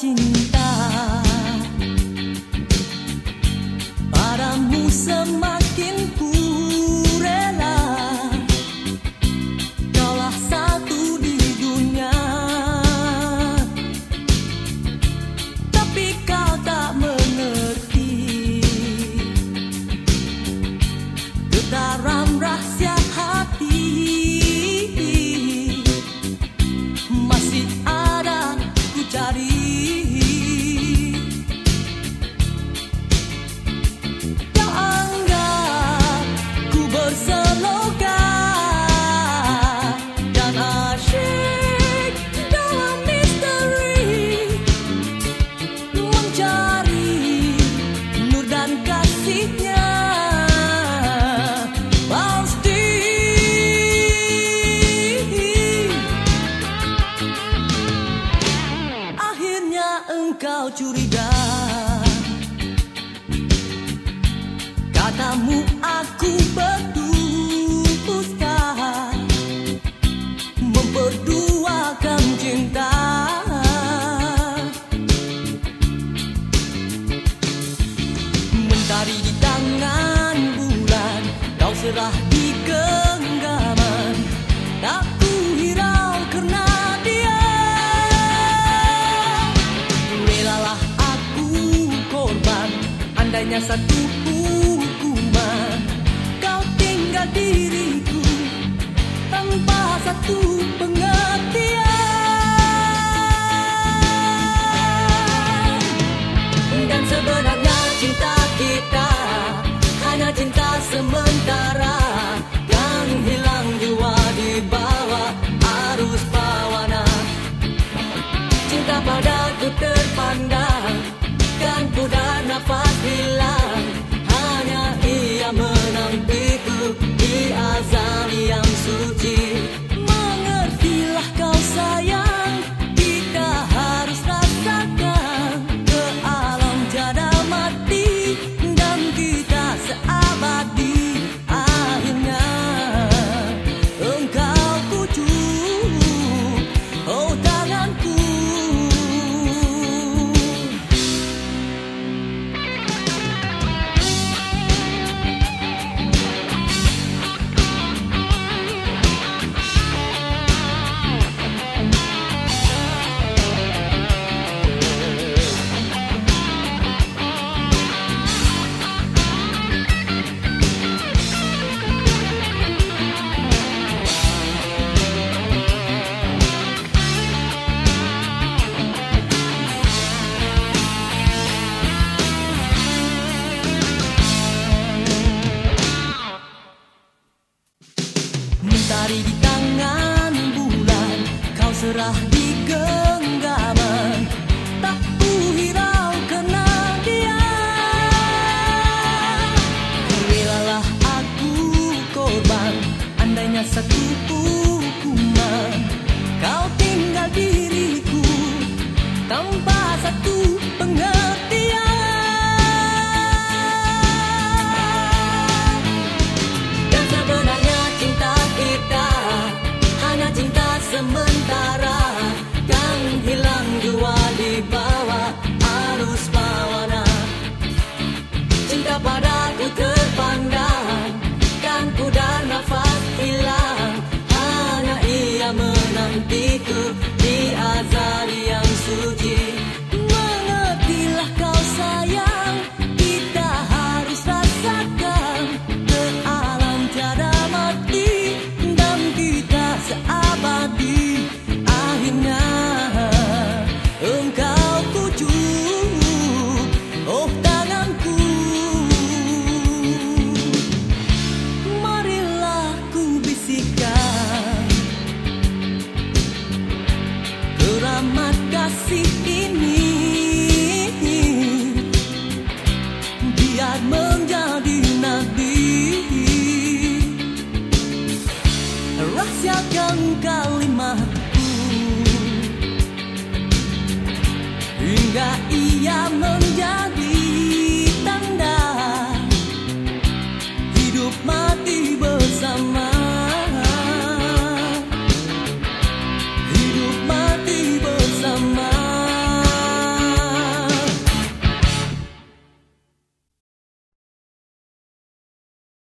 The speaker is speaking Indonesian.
cinta. Padamu semakin ku rela. Kaulah satu di dunia. Tapi kau tak mengerti. Getaran rahasia hati masih ada ku cari. engkau curiga. Katamu aku bertuliskan Memperduakan cinta? Mentari di tangan bulan Kau serah Seandainya satu hukuman Kau tinggal diriku Tanpa satu Jari di tangan bulan Kau serah di genggaman. Tak ku hirau kena dia Relalah aku korban Andainya satu hukuman Kau tinggal diriku Tanpa satu pengertian. sementara belakang kalimatku Hingga ia menjadi